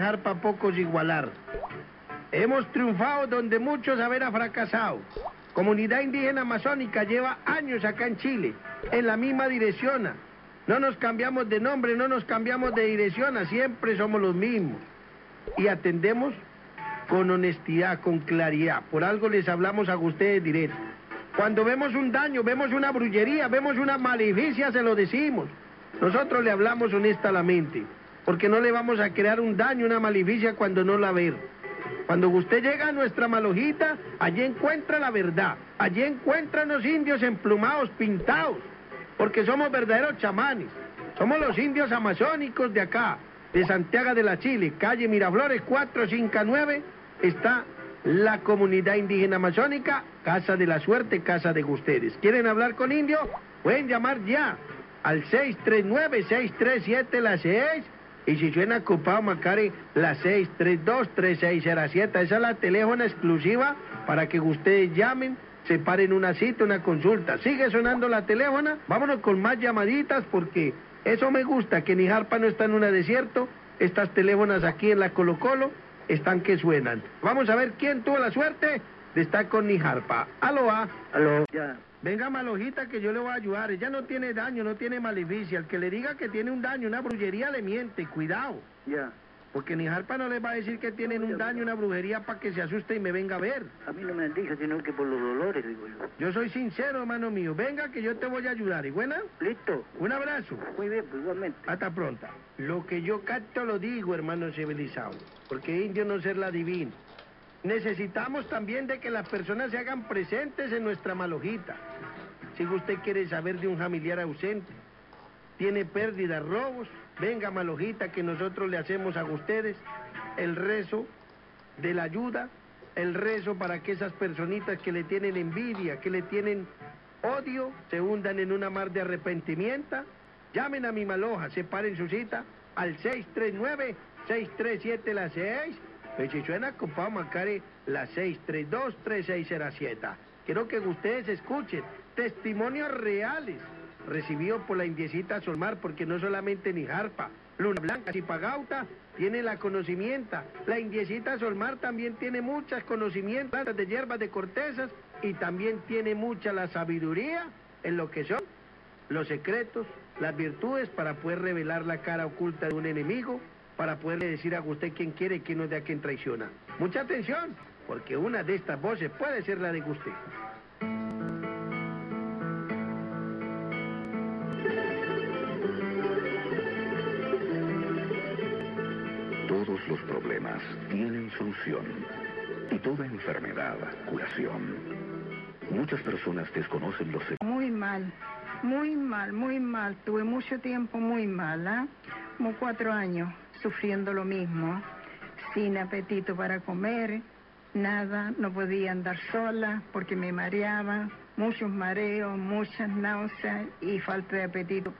Nijarpa pocos igualar. Hemos triunfado donde muchos haber fracasado. Comunidad indígena amazónica lleva años acá en Chile, en la misma dirección. No nos cambiamos de nombre, no nos cambiamos de dirección, siempre somos los mismos. Y atendemos con honestidad, con claridad. Por algo les hablamos a ustedes directo. Cuando vemos un daño, vemos una brullería, vemos una maleficia, se lo decimos. Nosotros le hablamos honestamente, porque no le vamos a crear un daño, una maleficia cuando no la ver. Cuando usted llega a nuestra malojita, allí encuentra la verdad. Allí encuentra los indios emplumados, pintados, porque somos verdaderos chamanes. Somos los indios amazónicos de acá, de Santiago de la Chile, calle Miraflores 459, está la comunidad indígena amazónica, Casa de la Suerte, Casa de ustedes. ¿Quieren hablar con indio? Pueden llamar ya al 639-637 la 6 y si suena ocupado, Macari, la 632-3607. Esa es la teléfono exclusiva para que ustedes llamen, separen una cita, una consulta. Sigue sonando la teléfono. Vámonos con más llamaditas porque eso me gusta, que Nijarpa no está en un desierto. Estas teléfonas aquí en la Colo Colo están que suenan. Vamos a ver quién tuvo la suerte de estar con Nijarpa. Aló, ah. Aló, ya. Venga, malojita, que yo le voy a ayudar. Ella no tiene daño, no tiene maleficia. El que le diga que tiene un daño, una brujería, le miente. Cuidado. Ya. Porque ni Jarpa no les va a decir que tienen un daño, una brujería para que se asuste y me venga a ver. A mí no me han dicho, sino que por los dolores, digo yo. Yo soy sincero, hermano mío. Venga, que yo te voy a ayudar. ¿Y buena? Listo. Un abrazo. Muy bien, pues igualmente. Hasta pronto. Lo que yo capto lo digo, hermano civilizado. Porque indio no ser la divina. Necesitamos también de que las personas se hagan presentes en nuestra malojita. Si usted quiere saber de un familiar ausente, tiene pérdidas, robos, venga malojita que nosotros le hacemos a ustedes el rezo de la ayuda, el rezo para que esas personitas que le tienen envidia, que le tienen odio, se hundan en una mar de arrepentimiento. Llamen a mi maloja, separen su cita al 639-637 la 6 si suena, compadre Macari, la 632-3607. Quiero que ustedes escuchen testimonios reales recibidos por la indiecita Solmar, porque no solamente ni Jarpa, Luna Blanca y Pagauta tiene la conocimiento. La indiecita Solmar también tiene muchas conocimientos de hierbas de cortezas y también tiene mucha la sabiduría en lo que son los secretos, las virtudes para poder revelar la cara oculta de un enemigo para poderle decir a usted quién quiere y quién no es de a quien traiciona. Mucha atención, porque una de estas voces puede ser la de usted. Todos los problemas tienen solución y toda enfermedad curación. Muchas personas desconocen los... Muy mal, muy mal, muy mal. Tuve mucho tiempo muy mal, ¿ah? Como cuatro años sufriendo lo mismo, sin apetito para comer, nada, no podía andar sola porque me mareaba, muchos mareos, muchas náuseas y falta de apetito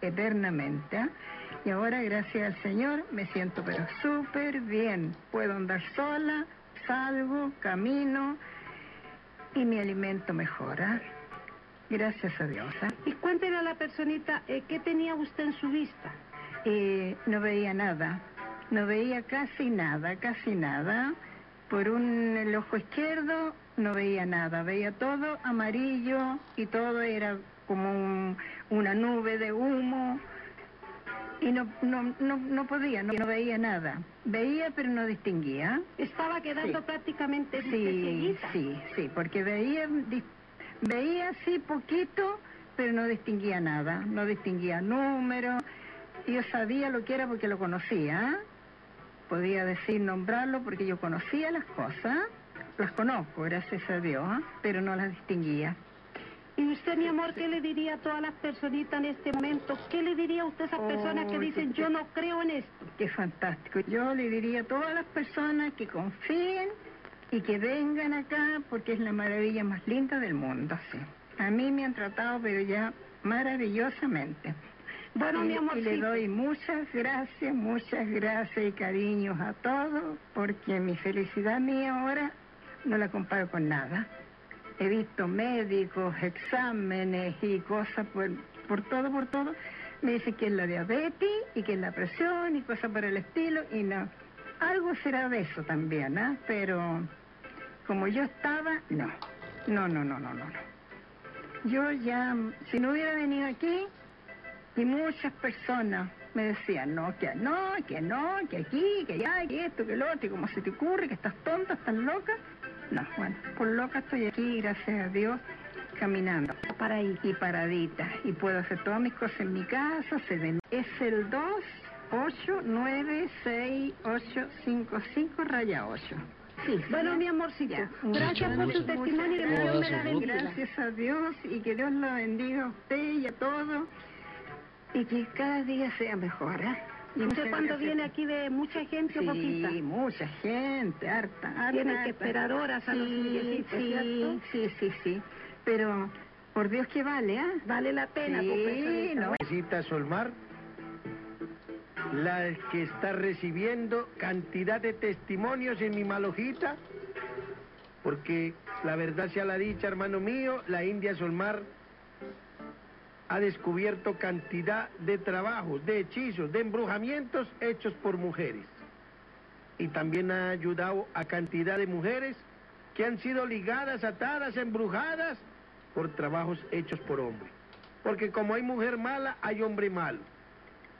eternamente. ¿ah? Y ahora, gracias al Señor, me siento pero súper bien. Puedo andar sola, salgo, camino y mi alimento mejora. Gracias a Dios. ¿ah? Y cuéntele a la personita, eh, ¿qué tenía usted en su vista? Eh, no veía nada, no veía casi nada, casi nada. Por un el ojo izquierdo no veía nada, veía todo amarillo y todo era como una nube de humo y no, no, no, no podía, no, veía nada. Veía pero no distinguía. Estaba quedando prácticamente Sí, sí, sí, porque veía, veía sí poquito, pero no distinguía nada, no distinguía números yo sabía lo que era porque lo conocía. Podía decir, nombrarlo porque yo conocía las cosas. Las conozco, gracias a Dios, pero no las distinguía. ¿Y usted, mi amor, qué le diría a todas las personitas en este momento? ¿Qué le diría a usted a esas personas que dicen, yo no creo en esto? Qué fantástico. Yo le diría a todas las personas que confíen y que vengan acá porque es la maravilla más linda del mundo, sí. A mí me han tratado, pero ya maravillosamente. Bueno, mi amor, y le doy muchas gracias, muchas gracias y cariños a todos, porque mi felicidad mía ahora no la comparo con nada. He visto médicos, exámenes y cosas por, por todo, por todo, Me dicen que es la diabetes y que es la presión y cosas por el estilo y no. Algo será de eso también, ¿ah? Pero como yo estaba, no. No, no, no, no, no. no. Yo ya, si no hubiera venido aquí, y muchas personas me decían, no, que no, que no, que aquí, que allá, que esto, que lo otro, y como se te ocurre, que estás tonta, estás loca. No, bueno, por loca estoy aquí, gracias a Dios, caminando. Para. Y paradita. Y puedo hacer todas mis cosas en mi casa, se ven. Es el 2, 8, 9, 6, 8, 5, 5, raya 8. Sí, Bueno, mi amorcito, Ya. gracias por su Muchas testimonio y que Dios me la bendiga. Gracias a Dios y que Dios la bendiga a usted y a todos. Y que cada día sea mejor, ¿eh? Y ¿Usted cuando viene aquí ve mucha gente o poquita? Sí, mucha gente, harta, harta. Tienen que harta. esperar horas a los sí, indiecitos, sí, ¿cierto? sí, sí, sí. Pero, por Dios que vale, ¿ah? Vale la pena, Sí, pues, no. Necesita Solmar, la que está recibiendo cantidad de testimonios en mi malojita, porque la verdad sea la dicha, hermano mío, la India Solmar ha descubierto cantidad de trabajos, de hechizos, de embrujamientos hechos por mujeres. Y también ha ayudado a cantidad de mujeres que han sido ligadas, atadas, embrujadas por trabajos hechos por hombres. Porque como hay mujer mala, hay hombre malo.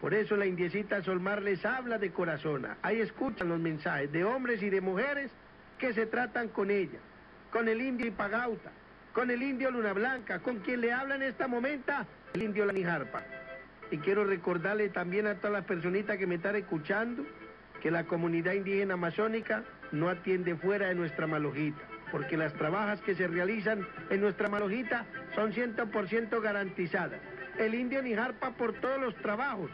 Por eso la indiecita Solmar les habla de corazón. Ahí escuchan los mensajes de hombres y de mujeres que se tratan con ella. Con el indio Ipagauta, con el indio Luna Blanca, con quien le habla en esta momenta, el indio Lanijarpa. Y quiero recordarle también a todas las personitas que me están escuchando que la comunidad indígena amazónica no atiende fuera de nuestra malojita, porque las trabajas que se realizan en nuestra malojita son 100% garantizadas. El indio Nijarpa por todos los trabajos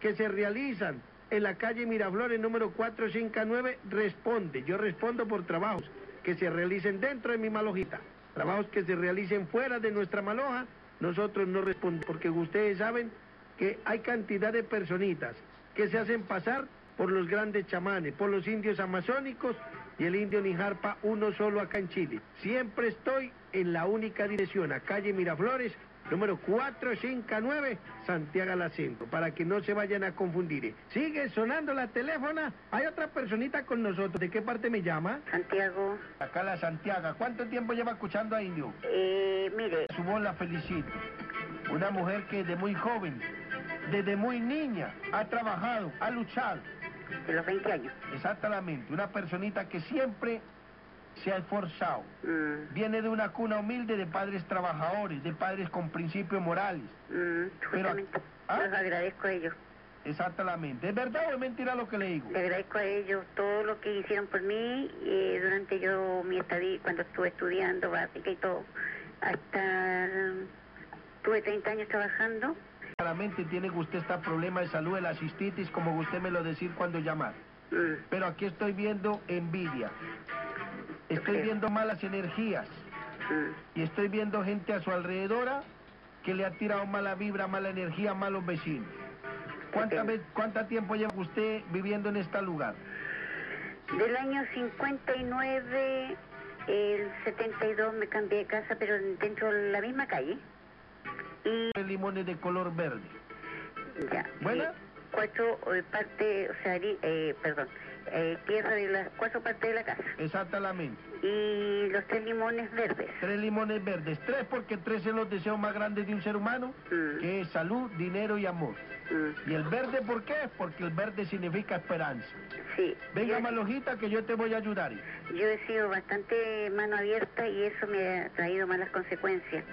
que se realizan en la calle Miraflores número 459 responde. Yo respondo por trabajos que se realicen dentro de mi malojita. Trabajos que se realicen fuera de nuestra maloja, nosotros no respondemos, porque ustedes saben que hay cantidad de personitas que se hacen pasar por los grandes chamanes, por los indios amazónicos y el indio Nijarpa, uno solo acá en Chile. Siempre estoy en la única dirección, a calle Miraflores, número 459, Santiago la Centro, para que no se vayan a confundir. Sigue sonando la teléfona, hay otra personita con nosotros. ¿De qué parte me llama? Santiago, Acá la Santiago. ¿Cuánto tiempo lleva escuchando a Indio? eh, mire, Su voz la felicito. Una mujer que desde muy joven, desde muy niña, ha trabajado, ha luchado. de los 20 años. Exactamente. Una personita que siempre se ha esforzado. Mm, Viene de una cuna humilde de padres trabajadores, de padres con principios morales. mm, justamente. ¿ah? Los agradezco a ellos. Exactamente. ¿Es verdad o es mentira lo que le digo? Le agradezco a ellos todo lo que hicieron por mí eh, durante yo mi estadía, cuando estuve estudiando básica y todo. Hasta tuve 30 años trabajando. Claramente tiene usted este problema de salud de la cistitis, como usted me lo decir cuando llamar. Mm, Pero aquí estoy viendo envidia. Estoy viendo malas energías. Y estoy viendo gente a su alrededor que le ha tirado mala vibra, mala energía malos vecinos. ¿Cuánta, vez, ¿Cuánta tiempo lleva usted viviendo en este lugar? Del año 59, el 72 me cambié de casa, pero dentro de la misma calle. Y Limones de color verde. ya. ¿Buena? eh, cuatro eh, partes, o sea, eh, perdón, eh, tierra de las cuatro partes de la casa. Exactamente. Y los tres limones verdes. Tres limones verdes. Tres porque tres son los deseos más grandes de un ser humano, Mm. que es salud, dinero y amor. Mm, ¿Y el verde por qué? Porque el verde significa esperanza. sí. Venga, yo, malojita, que yo te voy a ayudar. yo he sido bastante mano abierta y eso me ha traído malas consecuencias.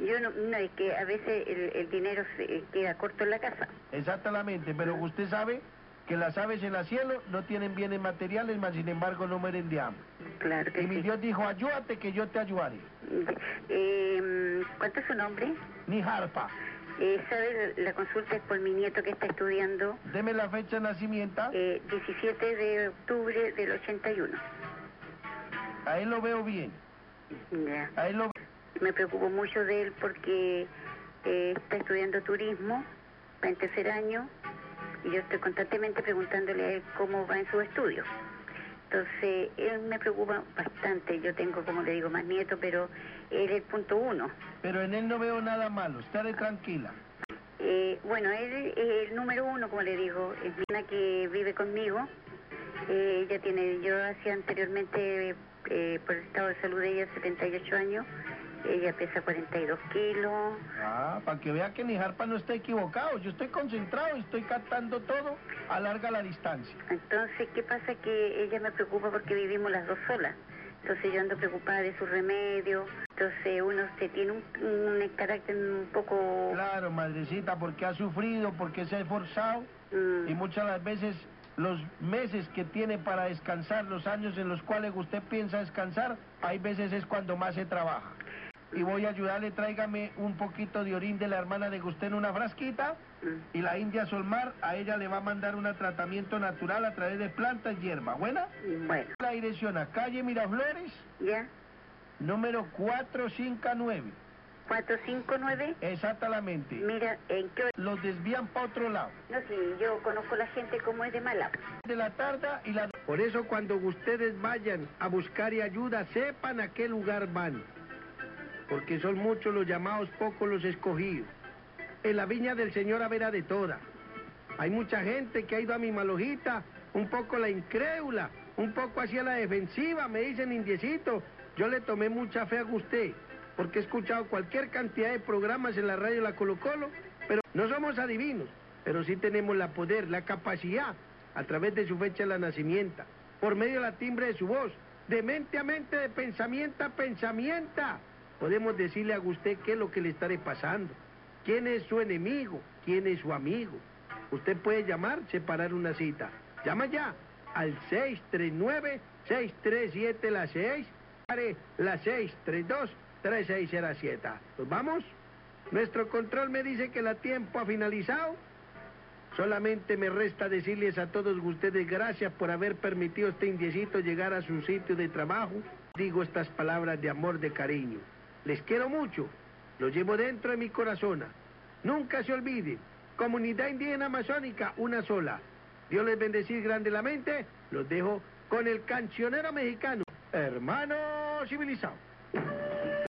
Yo no, no es que a veces el, el dinero se queda corto en la casa. Exactamente, pero usted sabe que las aves en el cielo no tienen bienes materiales, mas sin embargo no mueren de hambre. Claro que Y mi sí. Dios dijo, ayúdate que yo te ayudaré. Eh, ¿Cuánto es su nombre? Ni harpa. Eh, ¿Sabe? La consulta es por mi nieto que está estudiando Deme la fecha de nacimiento. eh, 17 de octubre del 81. A él lo veo bien. Ya. A él lo Me preocupo mucho de él porque eh, está estudiando turismo, va en tercer año, yo estoy constantemente preguntándole a él cómo va en sus estudios. Entonces, él me preocupa bastante. Yo tengo, como le digo, más nietos, pero él es el punto uno. Pero en él no veo nada malo. Estaré tranquila. Eh, bueno, él es el número uno, como le digo, es una que vive conmigo. Eh, ella tiene, yo hacía anteriormente, eh, por el estado de salud de ella, 78 años. Ella pesa 42 kilos. Ah, para que vea que ni Harpa no está equivocado. Yo estoy concentrado, estoy captando todo a larga la distancia. Entonces, ¿qué pasa? Que ella me preocupa porque vivimos las dos solas. Entonces yo ando preocupada de su remedio. Entonces uno se tiene un, un carácter un poco... Claro, madrecita, porque ha sufrido, porque se ha esforzado mm, y muchas las veces los meses que tiene para descansar, los años en los cuales usted piensa descansar, hay veces es cuando más se trabaja. Y voy a ayudarle, tráigame un poquito de orín de la hermana de usted en una frasquita y la India Solmar a ella le va a mandar un tratamiento natural a través de plantas y hierba. ¿Buena? Bueno, La dirección a calle Miraflores, ¿ya? número 459. 459. Exactamente. Mira, ¿en qué hora? Los desvían para otro lado. No, sí, yo conozco la gente como es de mala. de la tarde y la... Por eso cuando ustedes vayan a buscar y ayuda, sepan a qué lugar van. Porque son muchos los llamados, pocos los escogidos. En la viña del Señor habrá de toda. Hay mucha gente que ha ido a mi malojita, un poco la incrédula, un poco hacia la defensiva, me dicen indiecito. Yo le tomé mucha fe a usted, porque he escuchado cualquier cantidad de programas en la radio La Colo Colo, pero no somos adivinos, pero sí tenemos la poder, la capacidad, a través de su fecha de la nacimiento, por medio de la timbre de su voz, de mente a mente, de pensamiento a pensamiento. Podemos decirle a usted qué es lo que le estaré pasando, quién es su enemigo, quién es su amigo. Usted puede llamar, separar una cita. Llama ya al 639-637 la 6, la 632-3607. ¿Nos vamos? Nuestro control me dice que el tiempo ha finalizado. Solamente me resta decirles a todos ustedes gracias por haber permitido este indiecito llegar a su sitio de trabajo. Digo estas palabras de amor, de cariño. Les quiero mucho. Los llevo dentro de mi corazón. Nunca se olviden. Comunidad indígena amazónica, una sola. Dios les bendecir grandemente. Los dejo con el cancionero mexicano, hermano civilizado.